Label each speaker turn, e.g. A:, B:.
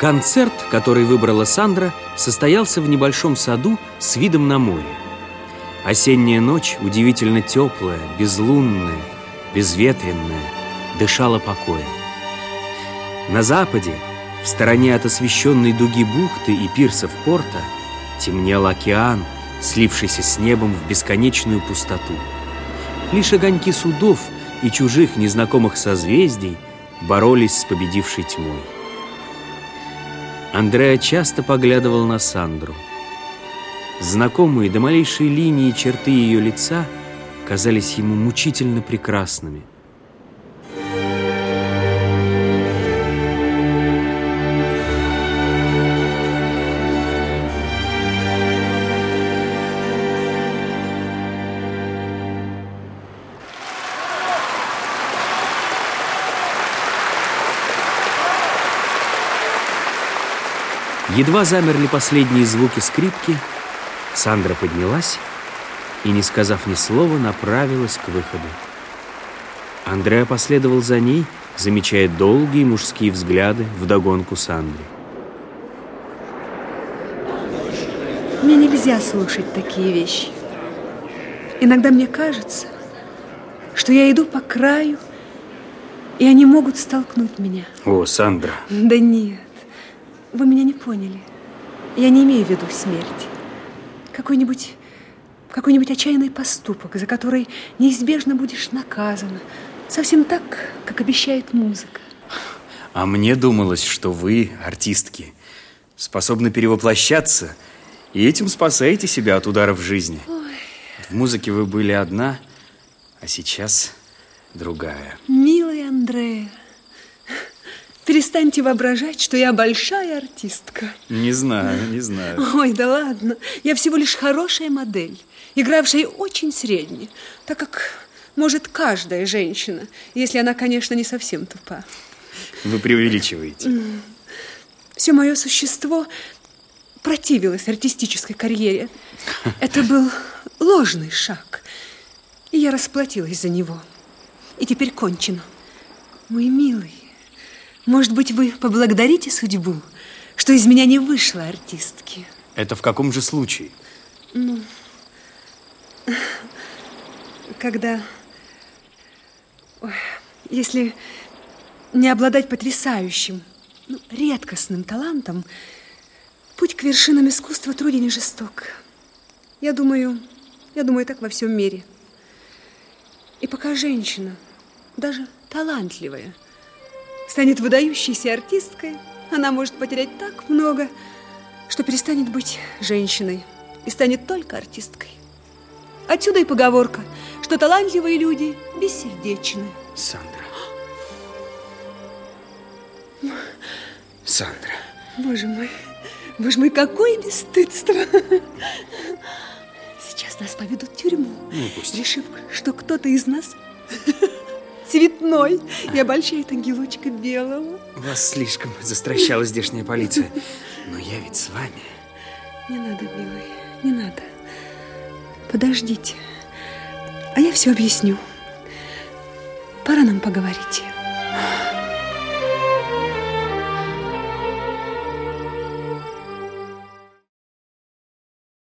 A: Концерт, который выбрала Сандра, состоялся в небольшом саду с видом на море. Осенняя ночь, удивительно теплая, безлунная, безветренная, дышала покоем. На западе, в стороне от освещенной дуги бухты и пирсов порта, темнел океан, слившийся с небом в бесконечную пустоту. Лишь огоньки судов и чужих незнакомых созвездий боролись с победившей тьмой. Андреа часто поглядывал на Сандру. Знакомые до малейшей линии черты ее лица казались ему мучительно прекрасными. Едва замерли последние звуки скрипки, Сандра поднялась и, не сказав ни слова, направилась к выходу. Андреа последовал за ней, замечая долгие мужские взгляды вдогонку Сандре.
B: Мне нельзя слушать такие вещи. Иногда мне кажется, что я иду по краю, и они могут столкнуть меня.
A: О, Сандра.
B: Да нет. Вы меня не поняли. Я не имею в виду смерть. Какой-нибудь какой-нибудь отчаянный поступок, за который неизбежно будешь наказана. Совсем так, как обещает музыка.
A: А мне думалось, что вы, артистки, способны перевоплощаться и этим спасаете себя от ударов жизни. Ой. В музыке вы были одна, а сейчас другая.
B: Милый Андрея, Перестаньте воображать, что я большая артистка.
A: Не знаю, не знаю.
B: Ой, да ладно. Я всего лишь хорошая модель, игравшая очень средне, так как может каждая женщина, если она, конечно, не совсем тупа.
A: Вы преувеличиваете.
B: Все мое существо противилось артистической карьере. Это был ложный шаг, и я расплатилась за него. И теперь кончено. Мой милый, может быть, вы поблагодарите судьбу, что из меня не вышло артистки?
A: Это в каком же случае?
B: Ну, когда... Ой, если не обладать потрясающим, ну, редкостным талантом, путь к вершинам искусства труден и жесток. Я думаю, я думаю, так во всем мире. И пока женщина, даже талантливая, станет выдающейся артисткой, она может потерять так много, что перестанет быть женщиной и станет только артисткой. Отсюда и поговорка, что талантливые люди бессердечны.
A: Сандра. Сандра.
B: Боже мой, боже мой, какое бесстыдство. Сейчас нас поведут в тюрьму,
A: ну, пусть.
B: решив, что кто-то из нас цветной и обольщает ангелочка белого.
A: Вас слишком застращала здешняя полиция. Но я ведь с вами.
B: Не надо, милый, не надо. Подождите. А я все объясню. Пора нам поговорить.